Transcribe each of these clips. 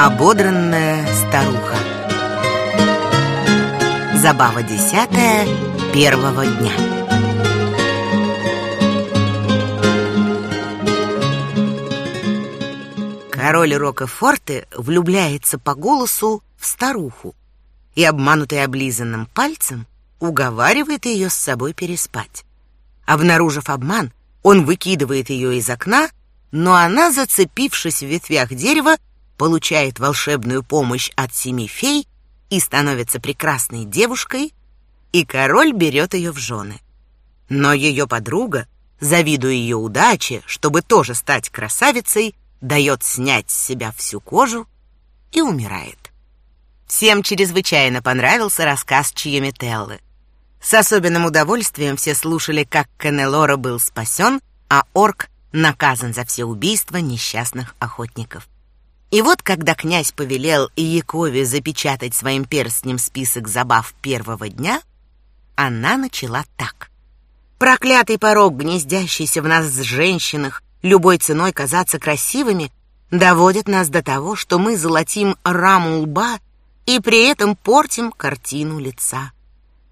Ободранная старуха Забава десятая первого дня Король Рокофорте влюбляется по голосу в старуху и, обманутый облизанным пальцем, уговаривает ее с собой переспать. Обнаружив обман, он выкидывает ее из окна, но она, зацепившись в ветвях дерева, получает волшебную помощь от семи фей и становится прекрасной девушкой, и король берет ее в жены. Но ее подруга, завидуя ее удаче, чтобы тоже стать красавицей, дает снять с себя всю кожу и умирает. Всем чрезвычайно понравился рассказ Чиемителлы. С особенным удовольствием все слушали, как Канелора был спасен, а орк наказан за все убийства несчастных охотников. И вот, когда князь повелел Якове запечатать своим перстнем список забав первого дня, она начала так. Проклятый порог, гнездящийся в нас с женщинах, любой ценой казаться красивыми, доводит нас до того, что мы золотим раму лба и при этом портим картину лица.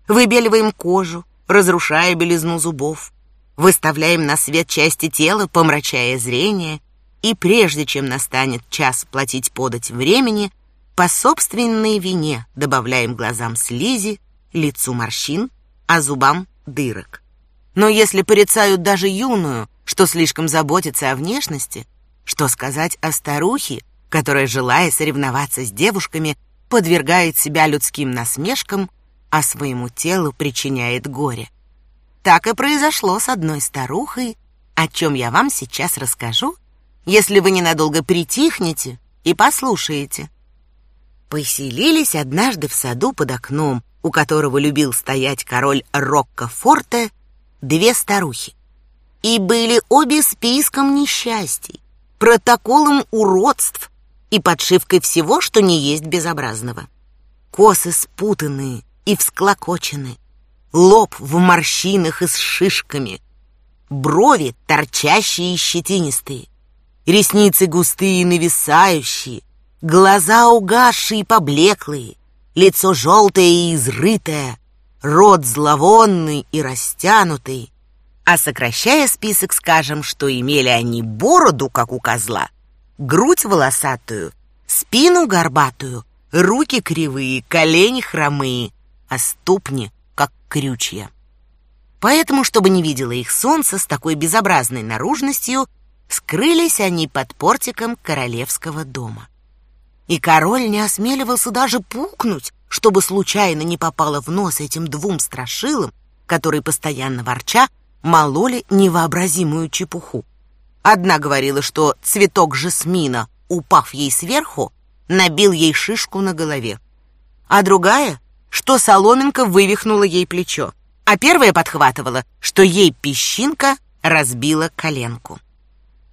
Выбеливаем кожу, разрушая белизну зубов, выставляем на свет части тела, помрачая зрение, и прежде чем настанет час платить подать времени, по собственной вине добавляем глазам слизи, лицу морщин, а зубам дырок. Но если порицают даже юную, что слишком заботится о внешности, что сказать о старухе, которая, желая соревноваться с девушками, подвергает себя людским насмешкам, а своему телу причиняет горе. Так и произошло с одной старухой, о чем я вам сейчас расскажу если вы ненадолго притихнете и послушаете. Поселились однажды в саду под окном, у которого любил стоять король Рокко-Форте, две старухи. И были обе списком несчастий, протоколом уродств и подшивкой всего, что не есть безобразного. Косы спутанные и всклокочены, лоб в морщинах и с шишками, брови торчащие и щетинистые, ресницы густые и нависающие, глаза угасшие и поблеклые, лицо желтое и изрытое, рот зловонный и растянутый. А сокращая список, скажем, что имели они бороду, как у козла, грудь волосатую, спину горбатую, руки кривые, колени хромые, а ступни, как крючья. Поэтому, чтобы не видело их солнце с такой безобразной наружностью, Скрылись они под портиком королевского дома. И король не осмеливался даже пукнуть, чтобы случайно не попало в нос этим двум страшилам, которые постоянно ворча мололи невообразимую чепуху. Одна говорила, что цветок жасмина, упав ей сверху, набил ей шишку на голове, а другая, что соломинка вывихнула ей плечо, а первая подхватывала, что ей песчинка разбила коленку.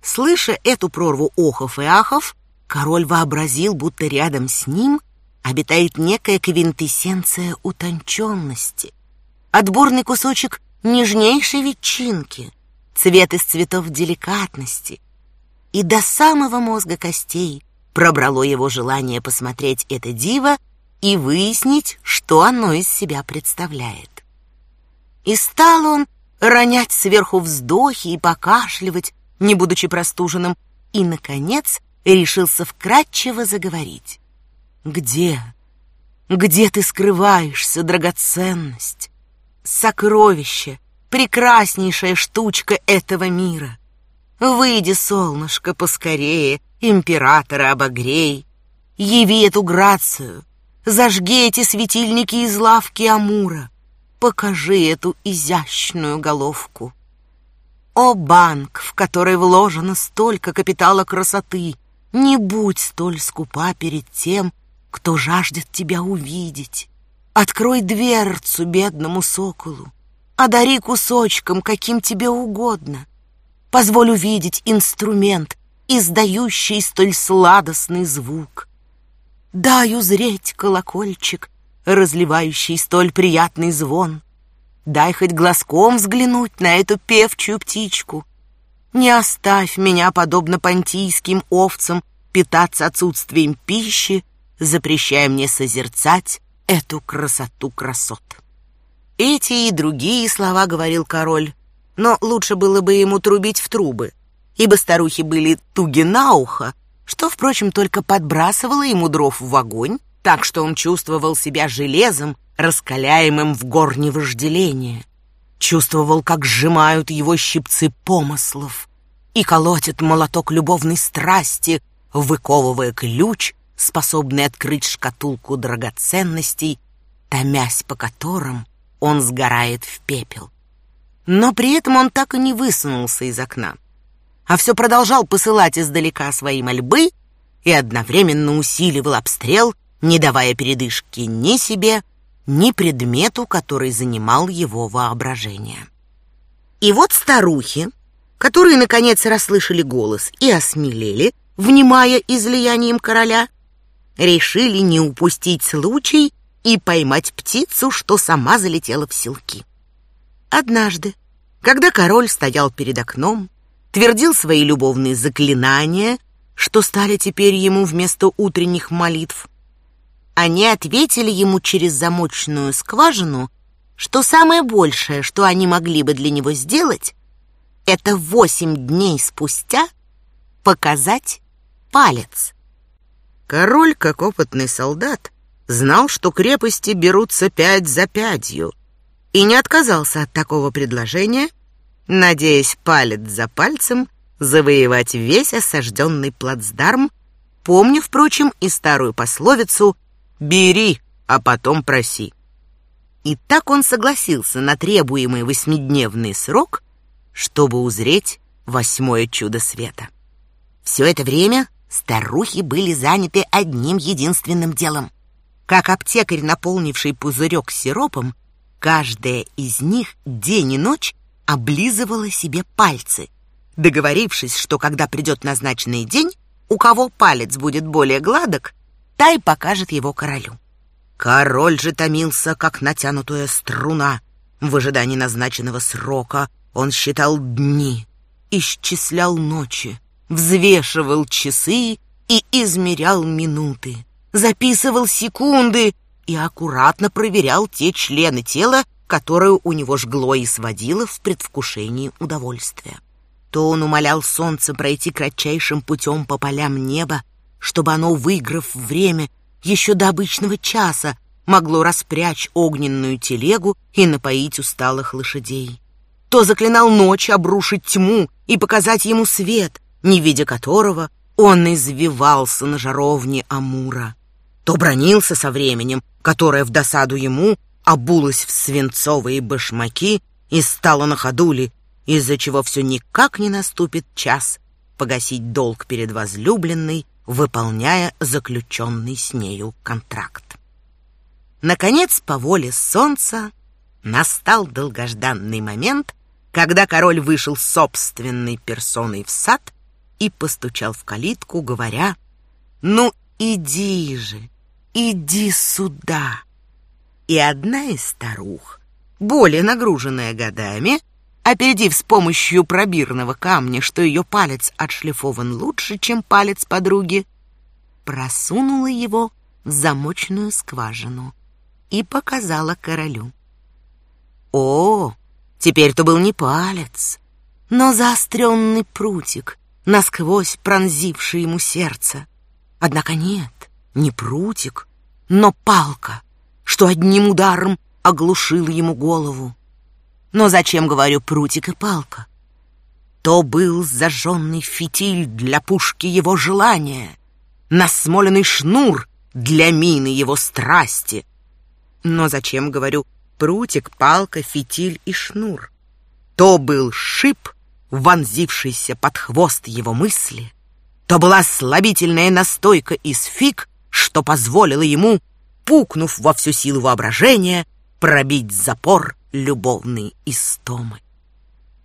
Слыша эту прорву охов и ахов, король вообразил, будто рядом с ним обитает некая квинтэссенция утонченности, отборный кусочек нежнейшей ветчинки, цвет из цветов деликатности. И до самого мозга костей пробрало его желание посмотреть это диво и выяснить, что оно из себя представляет. И стал он ронять сверху вздохи и покашливать, не будучи простуженным, и, наконец, решился вкратчиво заговорить. «Где? Где ты скрываешься, драгоценность? Сокровище, прекраснейшая штучка этого мира. Выйди, солнышко, поскорее, императора обогрей. Яви эту грацию, зажги эти светильники из лавки Амура. Покажи эту изящную головку. О, банк, в который вложено столько капитала красоты, не будь столь скупа перед тем, кто жаждет тебя увидеть. Открой дверцу бедному соколу, одари кусочком, каким тебе угодно. Позволь увидеть инструмент, издающий столь сладостный звук. Дай узреть колокольчик, разливающий столь приятный звон. Дай хоть глазком взглянуть на эту певчую птичку. Не оставь меня, подобно понтийским овцам, питаться отсутствием пищи, запрещая мне созерцать эту красоту красот. Эти и другие слова говорил король, но лучше было бы ему трубить в трубы, ибо старухи были туги на ухо, что, впрочем, только подбрасывало ему дров в огонь, так что он чувствовал себя железом, раскаляемым в горне вожделения. Чувствовал, как сжимают его щипцы помыслов и колотит молоток любовной страсти, выковывая ключ, способный открыть шкатулку драгоценностей, томясь по которым он сгорает в пепел. Но при этом он так и не высунулся из окна, а все продолжал посылать издалека свои мольбы и одновременно усиливал обстрел, не давая передышки ни себе, ни предмету, который занимал его воображение. И вот старухи, которые, наконец, расслышали голос и осмелели, внимая излиянием короля, решили не упустить случай и поймать птицу, что сама залетела в селки. Однажды, когда король стоял перед окном, твердил свои любовные заклинания, что стали теперь ему вместо утренних молитв, они ответили ему через замочную скважину, что самое большее, что они могли бы для него сделать, это восемь дней спустя показать палец. Король, как опытный солдат, знал, что крепости берутся пять за пятью, и не отказался от такого предложения, надеясь палец за пальцем завоевать весь осажденный плацдарм, помня, впрочем, и старую пословицу «бери, а потом проси». И так он согласился на требуемый восьмидневный срок, чтобы узреть восьмое чудо света. Все это время старухи были заняты одним единственным делом. Как аптекарь, наполнивший пузырек сиропом, каждая из них день и ночь облизывала себе пальцы, договорившись, что когда придет назначенный день, у кого палец будет более гладок, та и покажет его королю. Король же томился, как натянутая струна. В ожидании назначенного срока он считал дни, исчислял ночи, взвешивал часы и измерял минуты, записывал секунды и аккуратно проверял те члены тела, которые у него жгло и сводило в предвкушении удовольствия. То он умолял солнце пройти кратчайшим путем по полям неба, чтобы оно, выиграв время еще до обычного часа, могло распрячь огненную телегу и напоить усталых лошадей. То заклинал ночь обрушить тьму и показать ему свет, не видя которого он извивался на жаровне Амура. То бронился со временем, которое в досаду ему обулась в свинцовые башмаки и стала на ходули, из-за чего все никак не наступит час погасить долг перед возлюбленной, выполняя заключенный с нею контракт. Наконец, по воле солнца, настал долгожданный момент, когда король вышел собственной персоной в сад и постучал в калитку, говоря, «Ну, иди же, иди сюда!» и одна из старух, более нагруженная годами, опередив с помощью пробирного камня, что ее палец отшлифован лучше, чем палец подруги, просунула его в замочную скважину и показала королю. О, теперь-то был не палец, но заостренный прутик, насквозь пронзивший ему сердце. Однако нет, не прутик, но палка — что одним ударом оглушил ему голову. Но зачем, говорю, прутик и палка? То был зажженный фитиль для пушки его желания, насмоленный шнур для мины его страсти. Но зачем, говорю, прутик, палка, фитиль и шнур? То был шип, вонзившийся под хвост его мысли, то была слабительная настойка из фиг, что позволило ему пукнув во всю силу воображения, пробить запор любовной истомы.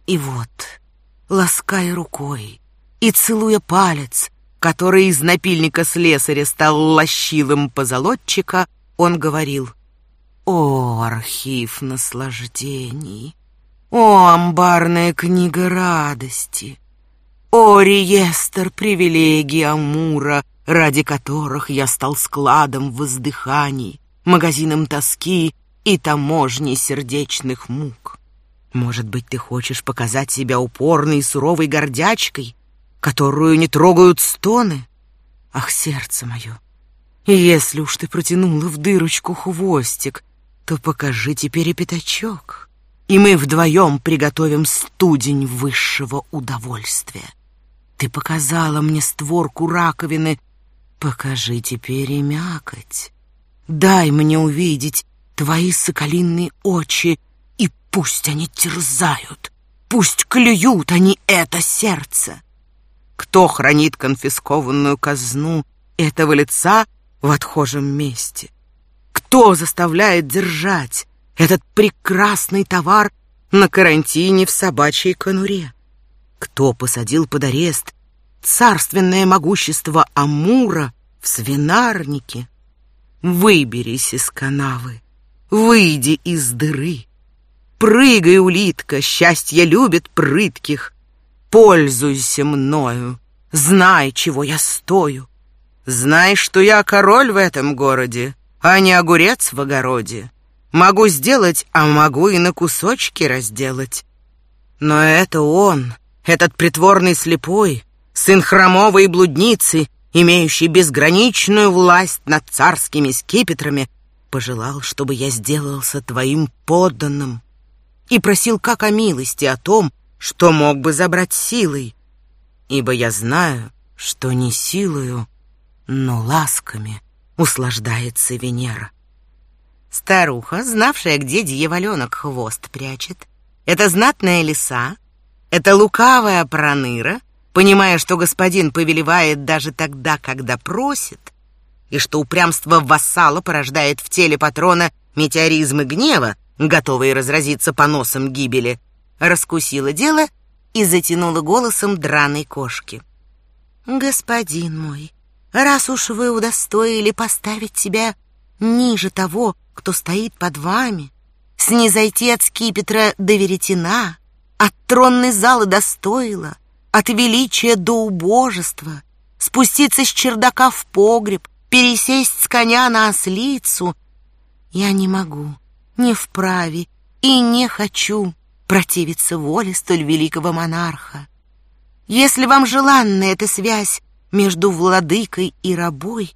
И вот, лаская рукой и целуя палец, который из напильника слесаря стал лощилым позолотчика, он говорил, «О, архив наслаждений! О, амбарная книга радости! О, реестр привилегий Амура, ради которых я стал складом воздыханий, магазином тоски и таможней сердечных мук. Может быть, ты хочешь показать себя упорной и суровой гордячкой, которую не трогают стоны? Ах, сердце мое! Если уж ты протянула в дырочку хвостик, то покажи теперь и пятачок, и мы вдвоем приготовим студень высшего удовольствия. Ты показала мне створку раковины, покажи теперь и мякоть. Дай мне увидеть твои соколиные очи, и пусть они терзают, пусть клюют они это сердце. Кто хранит конфискованную казну этого лица в отхожем месте? Кто заставляет держать этот прекрасный товар на карантине в собачьей конуре? Кто посадил под арест царственное могущество Амура в свинарнике? Выберись из канавы, выйди из дыры. Прыгай, улитка, счастье любит прытких. Пользуйся мною, знай, чего я стою. Знай, что я король в этом городе, а не огурец в огороде. Могу сделать, а могу и на кусочки разделать. Но это он, этот притворный слепой, сын хромовой блудницы, имеющий безграничную власть над царскими скипетрами, пожелал, чтобы я сделался твоим подданным, и просил как о милости о том, что мог бы забрать силой, ибо я знаю, что не силою, но ласками услаждается Венера. Старуха, знавшая, где дьяволенок хвост прячет, это знатная лиса, это лукавая проныра, понимая, что господин повелевает даже тогда, когда просит, и что упрямство вассала порождает в теле патрона метеоризмы гнева, готовые разразиться поносом гибели, раскусила дело и затянула голосом драной кошки. «Господин мой, раз уж вы удостоили поставить себя ниже того, кто стоит под вами, снизойти от скипетра до веретена, от тронной залы до стойла, от величия до убожества, спуститься с чердака в погреб, пересесть с коня на ослицу, я не могу, не вправе и не хочу противиться воле столь великого монарха. Если вам желанна эта связь между владыкой и рабой,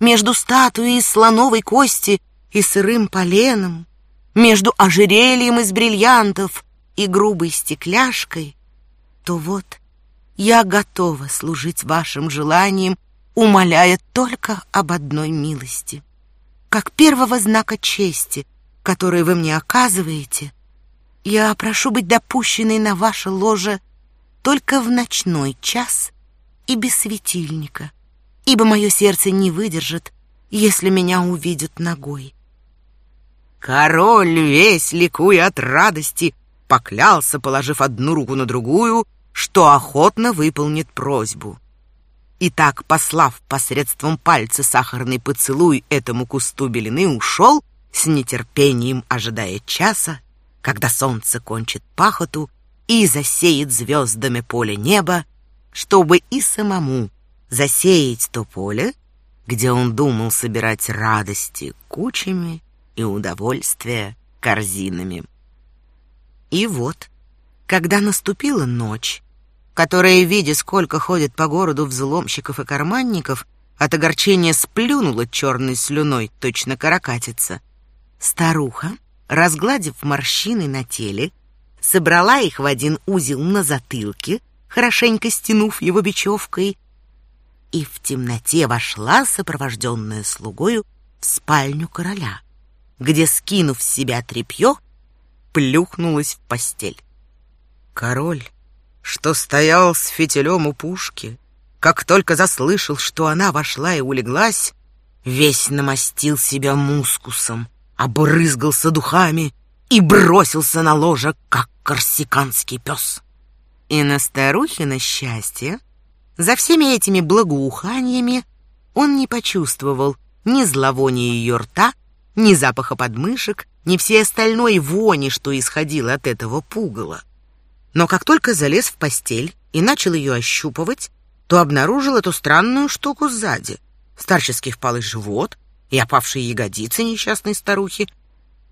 между статуей из слоновой кости и сырым поленом, между ожерельем из бриллиантов и грубой стекляшкой, то вот я готова служить вашим желаниям, умоляя только об одной милости. Как первого знака чести, который вы мне оказываете, я прошу быть допущенной на ваше ложе только в ночной час и без светильника, ибо мое сердце не выдержит, если меня увидят ногой. Король, весь ликуя от радости, поклялся, положив одну руку на другую, что охотно выполнит просьбу. И так, послав посредством пальца сахарный поцелуй этому кусту белины, ушел, с нетерпением ожидая часа, когда солнце кончит пахоту и засеет звездами поле неба, чтобы и самому засеять то поле, где он думал собирать радости кучами и удовольствие корзинами. И вот, когда наступила ночь, которая, видя, сколько ходит по городу взломщиков и карманников, от огорчения сплюнула черной слюной, точно каракатица, старуха, разгладив морщины на теле, собрала их в один узел на затылке, хорошенько стянув его бечевкой, и в темноте вошла, сопровожденная слугою, в спальню короля где, скинув с себя тряпье, плюхнулась в постель. Король, что стоял с фитилем у пушки, как только заслышал, что она вошла и улеглась, весь намастил себя мускусом, обрызгался духами и бросился на ложе, как корсиканский пес. И на старухино счастье, за всеми этими благоуханиями он не почувствовал ни зловония ее рта, ни запаха подмышек, ни всей остальной вони, что исходило от этого пугала. Но как только залез в постель и начал ее ощупывать, то обнаружил эту странную штуку сзади. Старческий впалый живот и опавшие ягодицы несчастной старухи.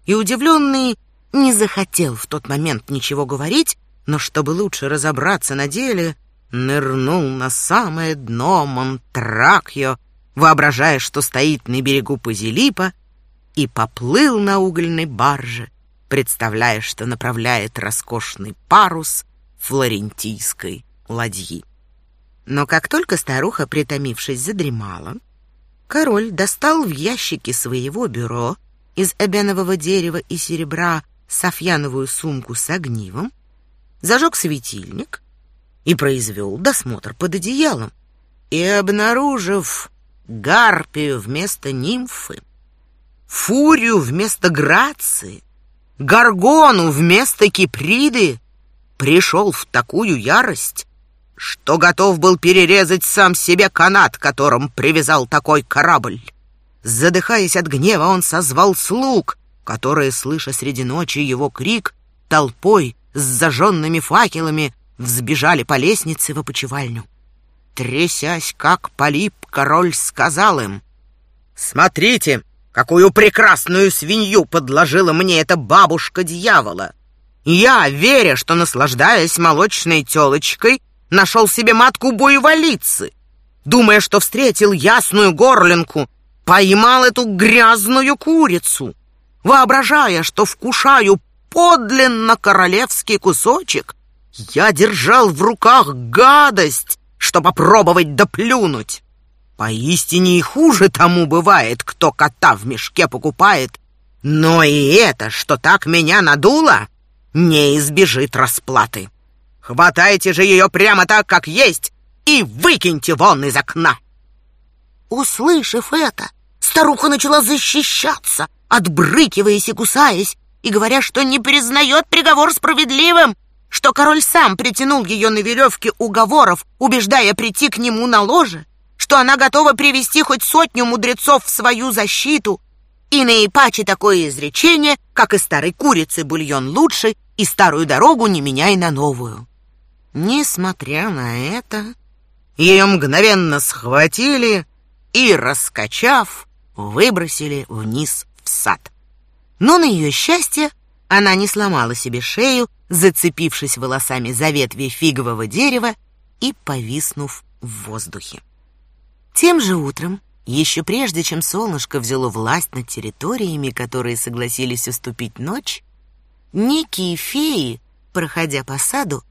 И удивленный не захотел в тот момент ничего говорить, но чтобы лучше разобраться на деле, нырнул на самое дно Монтракьо, воображая, что стоит на берегу Пазилипа, и поплыл на угольной барже, представляя, что направляет роскошный парус флорентийской ладьи. Но как только старуха, притомившись, задремала, король достал в ящике своего бюро из эбенового дерева и серебра софьяновую сумку с огнивом, зажег светильник и произвел досмотр под одеялом, и, обнаружив гарпию вместо нимфы, фурию вместо грации, горгону вместо киприды, пришел в такую ярость, что готов был перерезать сам себе канат, которым привязал такой корабль. Задыхаясь от гнева, он созвал слуг, которые, слыша среди ночи его крик, толпой с зажженными факелами взбежали по лестнице в опочивальню. Трясясь, как полип, король сказал им, «Смотрите, какую прекрасную свинью подложила мне эта бабушка дьявола! Я, веря, что, наслаждаясь молочной телочкой, нашел себе матку буйволицы, думая, что встретил ясную горлинку, поймал эту грязную курицу, воображая, что вкушаю подлинно королевский кусочек, я держал в руках гадость, что попробовать доплюнуть. Поистине и хуже тому бывает, кто кота в мешке покупает. Но и это, что так меня надуло, не избежит расплаты. Хватайте же ее прямо так, как есть, и выкиньте вон из окна. Услышав это, старуха начала защищаться, отбрыкиваясь и кусаясь, и говоря, что не признает приговор справедливым, что король сам притянул ее на веревке уговоров, убеждая прийти к нему на ложе, что она готова привести хоть сотню мудрецов в свою защиту, и наипаче такое изречение, как и старой курицы бульон лучше, и старую дорогу не меняй на новую. Несмотря на это, ее мгновенно схватили и, раскачав, выбросили вниз в сад. Но на ее счастье она не сломала себе шею, зацепившись волосами за ветви фигового дерева и повиснув в воздухе. Тем же утром, еще прежде чем солнышко взяло власть над территориями, которые согласились уступить ночь, некие феи, проходя по саду,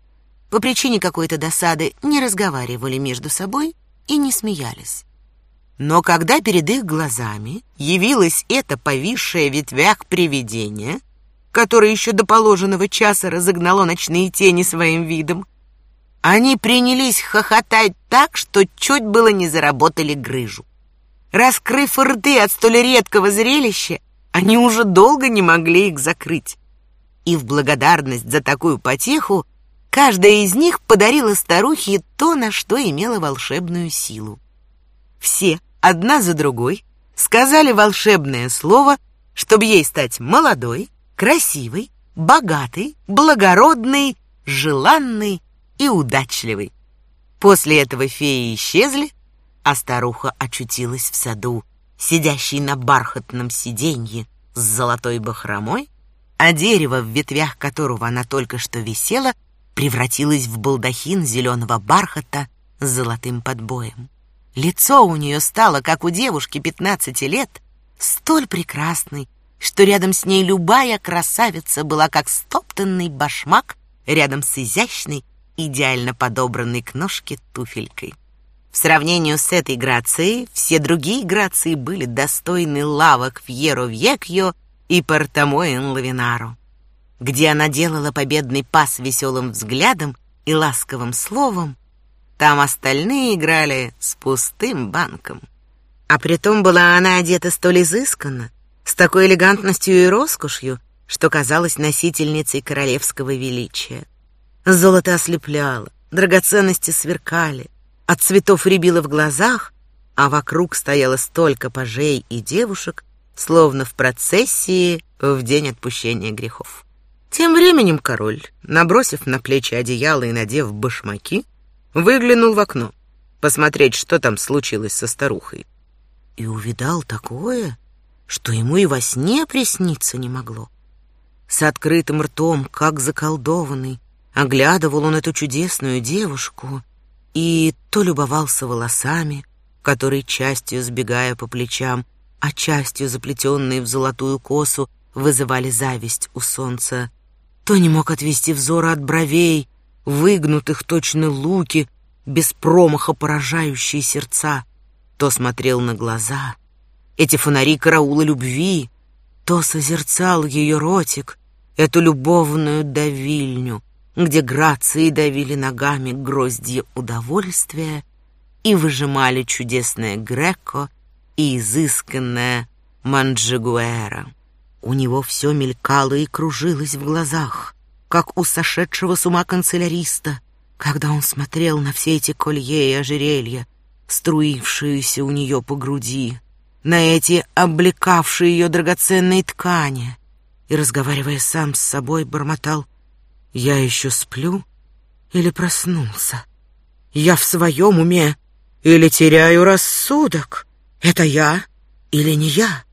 по причине какой-то досады не разговаривали между собой и не смеялись. Но когда перед их глазами явилось это повисшее в ветвях привидение, которое еще до положенного часа разогнало ночные тени своим видом, они принялись хохотать так, что чуть было не заработали грыжу. Раскрыв рты от столь редкого зрелища, они уже долго не могли их закрыть. И в благодарность за такую потеху Каждая из них подарила старухе то, на что имела волшебную силу. Все, одна за другой, сказали волшебное слово, чтобы ей стать молодой, красивой, богатой, благородной, желанной и удачливой. После этого феи исчезли, а старуха очутилась в саду, сидящей на бархатном сиденье с золотой бахромой, а дерево, в ветвях которого она только что висела, превратилась в балдахин зеленого бархата с золотым подбоем. Лицо у нее стало, как у девушки 15 лет, столь прекрасной, что рядом с ней любая красавица была как стоптанный башмак рядом с изящной, идеально подобранной к ножке туфелькой. В сравнении с этой грацией, все другие грации были достойны лавок Фьеро Вьекьо и Портамоэн Лавинаро где она делала победный пас веселым взглядом и ласковым словом, там остальные играли с пустым банком. А притом была она одета столь изысканно, с такой элегантностью и роскошью, что казалась носительницей королевского величия. Золото ослепляло, драгоценности сверкали, от цветов рябило в глазах, а вокруг стояло столько пажей и девушек, словно в процессии в день отпущения грехов. Тем временем король, набросив на плечи одеяло и надев башмаки, выглянул в окно, посмотреть, что там случилось со старухой. И увидал такое, что ему и во сне присниться не могло. С открытым ртом, как заколдованный, оглядывал он эту чудесную девушку и то любовался волосами, которые частью сбегая по плечам, а частью заплетенные в золотую косу, вызывали зависть у солнца, то не мог отвести взора от бровей, выгнутых точно луки, без промаха поражающие сердца, то смотрел на глаза, эти фонари караула любви, то созерцал ее ротик, эту любовную давильню, где грации давили ногами гроздья удовольствия и выжимали чудесное греко и изысканное манджигуэра. У него все мелькало и кружилось в глазах, как у сошедшего с ума канцеляриста, когда он смотрел на все эти колье и ожерелья, струившиеся у нее по груди, на эти облекавшие ее драгоценные ткани, и, разговаривая сам с собой, бормотал «Я еще сплю или проснулся? Я в своем уме или теряю рассудок? Это я или не я?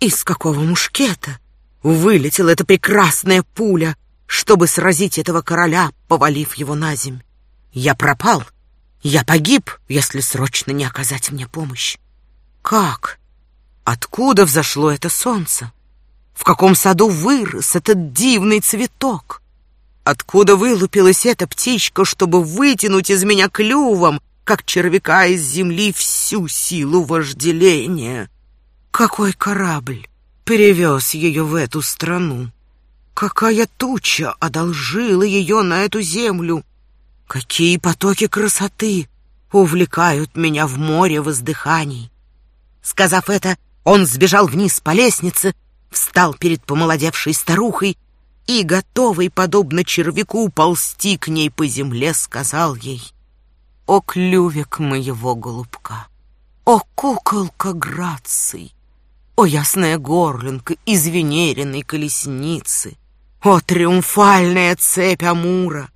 Из какого мушкета вылетела эта прекрасная пуля, чтобы сразить этого короля, повалив его на земь? Я пропал, я погиб, если срочно не оказать мне помощь. Как? Откуда взошло это солнце? В каком саду вырос этот дивный цветок? Откуда вылупилась эта птичка, чтобы вытянуть из меня клювом, как червяка из земли, всю силу вожделения? Какой корабль перевез ее в эту страну? Какая туча одолжила ее на эту землю? Какие потоки красоты увлекают меня в море воздыханий? Сказав это, он сбежал вниз по лестнице, встал перед помолодевшей старухой и, готовый, подобно червяку, ползти к ней по земле, сказал ей, «О, клювик моего голубка! О, куколка Граций! О, ясная горлинка из венериной колесницы! О, триумфальная цепь Амура!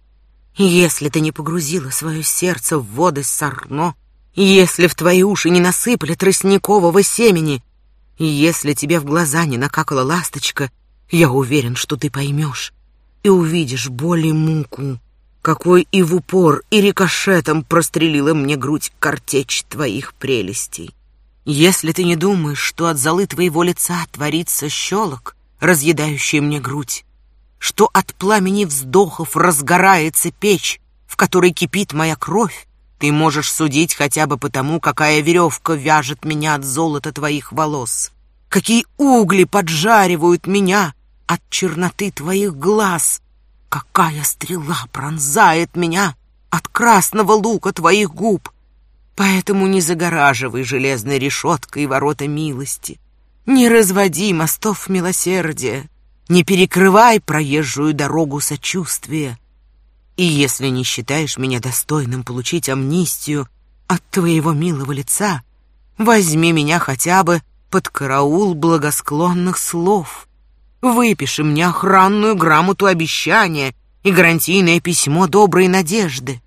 Если ты не погрузила свое сердце в воды Сарно, если в твои уши не насыпали тростникового семени, если тебе в глаза не накакала ласточка, я уверен, что ты поймешь и увидишь боль и муку, какой и в упор, и рикошетом прострелила мне грудь картечь твоих прелестей. Если ты не думаешь, что от золы твоего лица творится щелок, разъедающий мне грудь, что от пламени вздохов разгорается печь, в которой кипит моя кровь, ты можешь судить хотя бы потому, какая веревка вяжет меня от золота твоих волос, какие угли поджаривают меня от черноты твоих глаз, какая стрела пронзает меня от красного лука твоих губ. Поэтому не загораживай железной решеткой ворота милости, не разводи мостов милосердия, не перекрывай проезжую дорогу сочувствия, и если не считаешь меня достойным получить амнистию от твоего милого лица, возьми меня хотя бы под караул благосклонных слов. Выпиши мне охранную грамоту обещания и гарантийное письмо доброй надежды.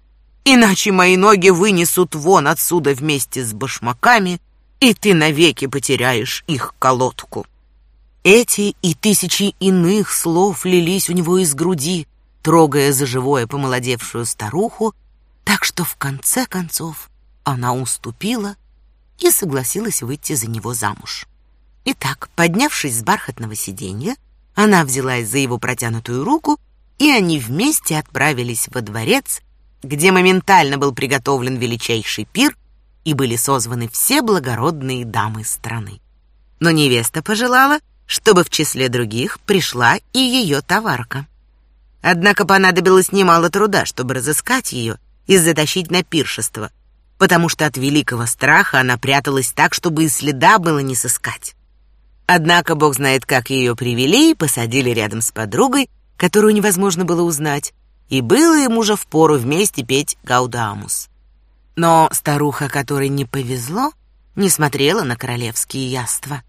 Иначе мои ноги вынесут вон отсюда вместе с башмаками, и ты навеки потеряешь их колодку. Эти и тысячи иных слов лились у него из груди, трогая за живое помолодевшую старуху, так что в конце концов она уступила и согласилась выйти за него замуж. Итак, поднявшись с бархатного сиденья, она взялась за его протянутую руку, и они вместе отправились во дворец, где моментально был приготовлен величайший пир и были созваны все благородные дамы страны. Но невеста пожелала, чтобы в числе других пришла и ее товарка. Однако понадобилось немало труда, чтобы разыскать ее и затащить на пиршество, потому что от великого страха она пряталась так, чтобы и следа было не сыскать. Однако бог знает, как ее привели и посадили рядом с подругой, которую невозможно было узнать, и было им уже впору вместе петь «Гаудамус». Но старуха, которой не повезло, не смотрела на королевские яства,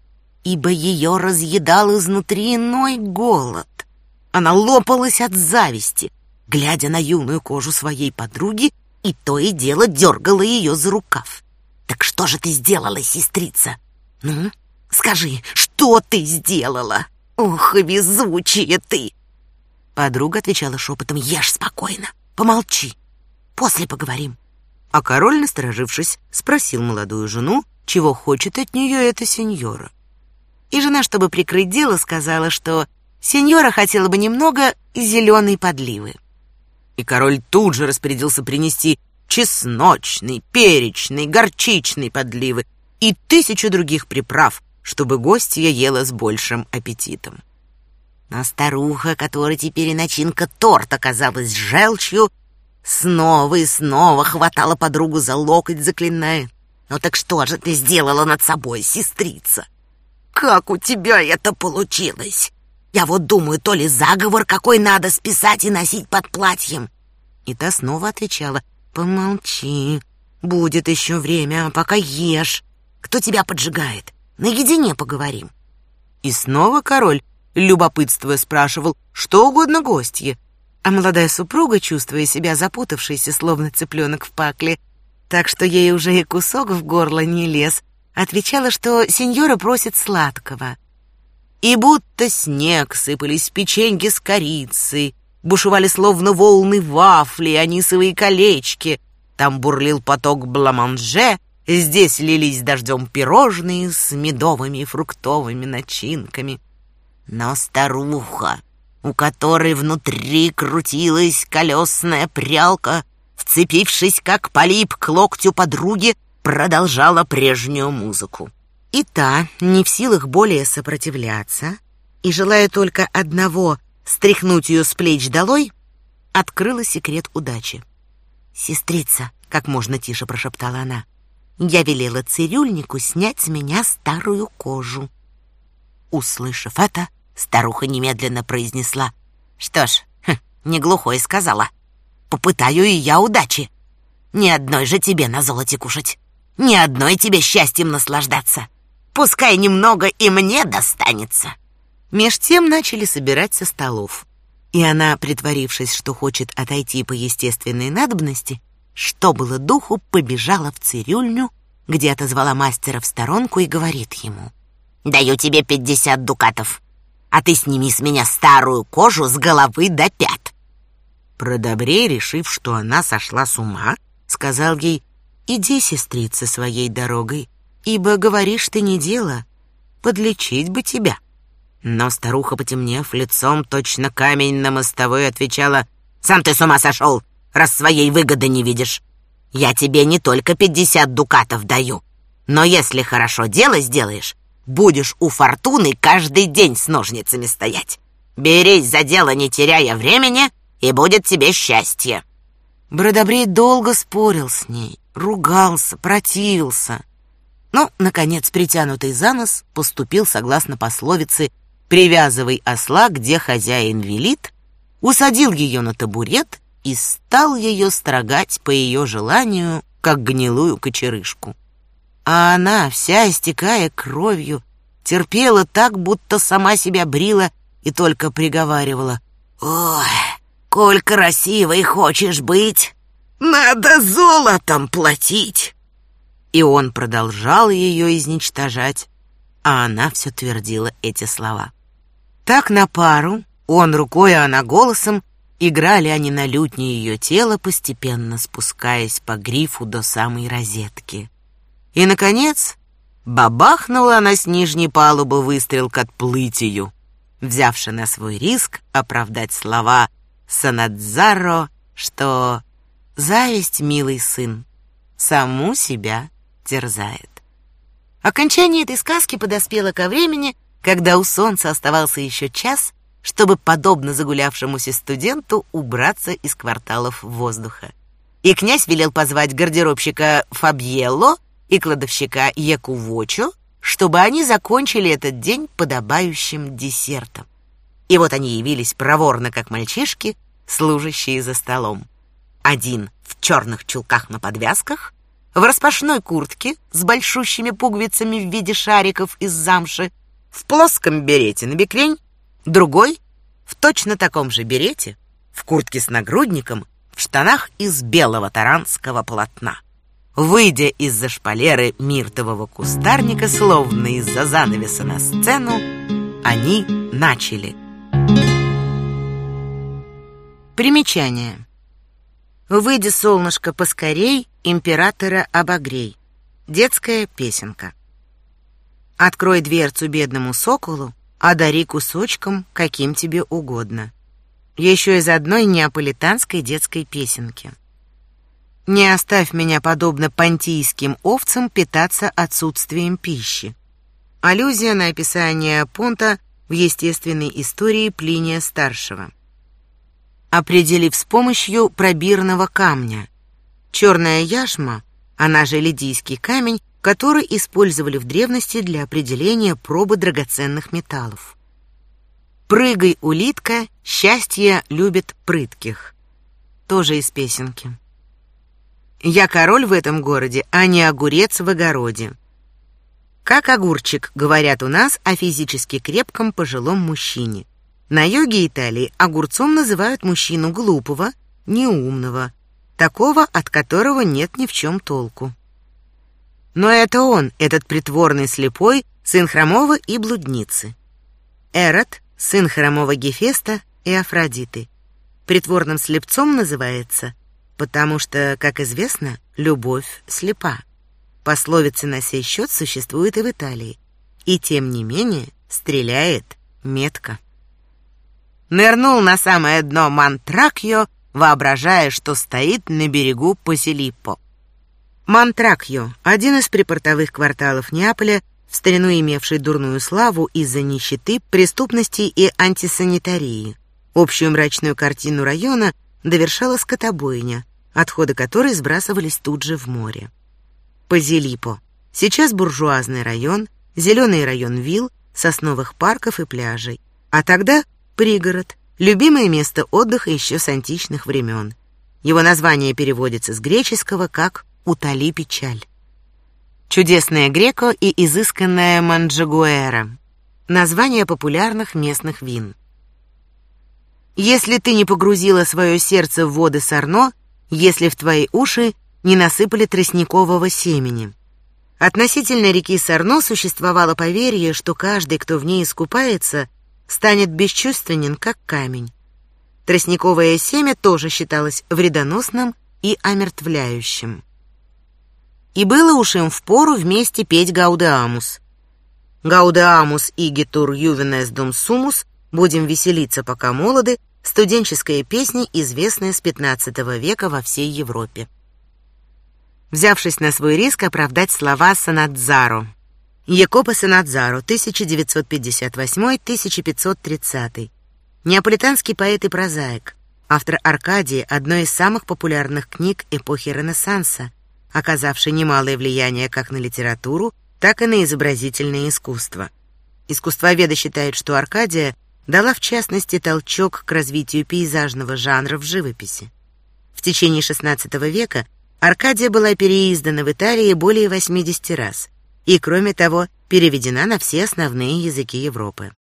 ибо ее разъедал изнутри иной голод — Она лопалась от зависти, глядя на юную кожу своей подруги, и то и дело дергала ее за рукав. «Так что же ты сделала, сестрица? Ну, скажи, что ты сделала? Ох, везучая ты!» Подруга отвечала шепотом, «Ешь спокойно, помолчи, после поговорим». А король, насторожившись, спросил молодую жену, чего хочет от нее эта сеньора. И жена, чтобы прикрыть дело, сказала, что сеньора хотела бы немного зеленой подливы. И король тут же распорядился принести чесночный, перечный, горчичный подливы и тысячу других приправ, чтобы гостья ела с большим аппетитом. Но старуха, которой теперь и начинка торта казалась желчью, снова и снова хватала подругу за локоть, заклиная. «Ну так что же ты сделала над собой, сестрица? Как у тебя это получилось? Я вот думаю, то ли заговор какой надо списать и носить под платьем». И та снова отвечала, «Помолчи, будет еще время, пока ешь. Кто тебя поджигает? Наедине поговорим». И снова король, любопытствуя, спрашивал, что угодно гостье. А молодая супруга, чувствуя себя запутавшейся, словно цыпленок в пакле, так что ей уже и кусок в горло не лез, отвечала, что сеньора просит сладкого. И будто снег сыпались печеньки с корицей, бушевали словно волны вафли, анисовые колечки. Там бурлил поток бламанже, здесь лились дождем пирожные с медовыми и фруктовыми начинками. Но старуха, у которой внутри крутилась колесная прялка, вцепившись как полип к локтю подруги, продолжала прежнюю музыку. И та, не в силах более сопротивляться, и желая только одного стряхнуть ее с плеч долой, открыла секрет удачи. «Сестрица», — как можно тише прошептала она, — «я велела цирюльнику снять с меня старую кожу». Услышав это, старуха немедленно произнесла. «Что ж, хм, не глухой сказала. Попытаю и я удачи. Ни одной же тебе на золоте кушать, ни одной тебе счастьем наслаждаться. Пускай немного и мне достанется». Меж тем начали собирать со столов. И она, притворившись, что хочет отойти по естественной надобности, что было духу, побежала в цирюльню, где отозвала мастера в сторонку и говорит ему. «Даю тебе пятьдесят дукатов, а ты сними с меня старую кожу с головы до пят». Продобрей, решив, что она сошла с ума, сказал ей, «Иди, сестрица, своей дорогой, ибо, говоришь ты, не дело, подлечить бы тебя». Но старуха, потемнев лицом, точно камень на мостовой, отвечала, «Сам ты с ума сошел, раз своей выгоды не видишь. Я тебе не только пятьдесят дукатов даю, но если хорошо дело сделаешь, будешь у фортуны каждый день с ножницами стоять. Берись за дело, не теряя времени, и будет тебе счастье». Бродобрей долго спорил с ней, ругался, противился. Но, наконец, притянутый за нос, поступил согласно пословице привязывай осла, где хозяин велит, усадил ее на табурет и стал ее строгать по ее желанию, как гнилую кочерышку. А она, вся истекая кровью, терпела так, будто сама себя брила и только приговаривала. «Ой, коль красивой хочешь быть, надо золотом платить!» И он продолжал ее изничтожать, а она все твердила эти слова. Так на пару, он рукой, а она голосом, играли они на лютне ее тела, постепенно спускаясь по грифу до самой розетки. И, наконец, бабахнула она с нижней палубы выстрел к отплытию, взявши на свой риск оправдать слова Санадзаро, что «зависть, милый сын, саму себя терзает». Окончание этой сказки подоспело ко времени, когда у солнца оставался еще час, чтобы, подобно загулявшемуся студенту, убраться из кварталов воздуха. И князь велел позвать гардеробщика Фабьелло и кладовщика Якувочо, чтобы они закончили этот день подобающим десертом. И вот они явились проворно, как мальчишки, служащие за столом. Один в черных чулках на подвязках, в распашной куртке с большущими пуговицами в виде шариков из замши, в плоском берете на бекрень, другой — в точно таком же берете, в куртке с нагрудником, в штанах из белого таранского полотна. Выйдя из-за шпалеры миртового кустарника, словно из-за занавеса на сцену, они начали. Примечание. «Выйди, солнышко, поскорей, императора обогрей». Детская песенка. Открой дверцу бедному соколу, а дари кусочком, каким тебе угодно. Еще из одной неаполитанской детской песенки. Не оставь меня, подобно понтийским овцам, питаться отсутствием пищи. Аллюзия на описание Понта в естественной истории Плиния Старшего. Определив с помощью пробирного камня. Черная яшма, она же лидийский камень, который использовали в древности для определения пробы драгоценных металлов. Прыгай, улитка, счастье любит прытких. Тоже из песенки. Я король в этом городе, а не огурец в огороде. Как огурчик, говорят у нас о физически крепком пожилом мужчине. На юге Италии огурцом называют мужчину глупого, неумного, такого, от которого нет ни в чем толку. Но это он, этот притворный слепой, сын хромого и блудницы. Эрот, сын хромого Гефеста и Афродиты. Притворным слепцом называется потому что, как известно, любовь слепа. Пословица на сей счет существует и в Италии, и тем не менее стреляет метко. Нырнул на самое дно Мантракьо, воображая, что стоит на берегу Поселиппо. Мантракьо — один из припортовых кварталов Неаполя, в старину имевший дурную славу из-за нищеты, преступности и антисанитарии. Общую мрачную картину района довершала скотобойня, отходы которой сбрасывались тут же в море. Позилипо. Сейчас буржуазный район, зеленый район вилл, сосновых парков и пляжей. А тогда пригород, любимое место отдыха еще с античных времен. Его название переводится с греческого как «утоли печаль». Чудесная Греко и изысканная Манджагуэра. Названия популярных местных вин. Если ты не погрузила свое сердце в воды Сарно, если в твои уши не насыпали тростникового семени. Относительно реки Сарно существовало поверье, что каждый, кто в ней искупается, станет бесчувственен, как камень. Тростниковое семя тоже считалось вредоносным и омертвляющим. И было уж им впору вместе петь Гаудеамус. Гаудеамус и Гитур Ювенес Дум Сумус Будем веселиться, пока молоды, студенческая песня, известная с XV века во всей Европе. Взявшись на свой риск оправдать слова Санадзаро. Якопо Санадзаро, 1958-1530. Неаполитанский поэт и прозаик, автор Аркадии, одной из самых популярных книг эпохи Ренессанса, оказавший немалое влияние как на литературу, так и на изобразительное искусство. Искусствоведы считают, что Аркадия дала в частности толчок к развитию пейзажного жанра в живописи. В течение XVI века Аркадия была переиздана в Италии более 80 раз и, кроме того, переведена на все основные языки Европы.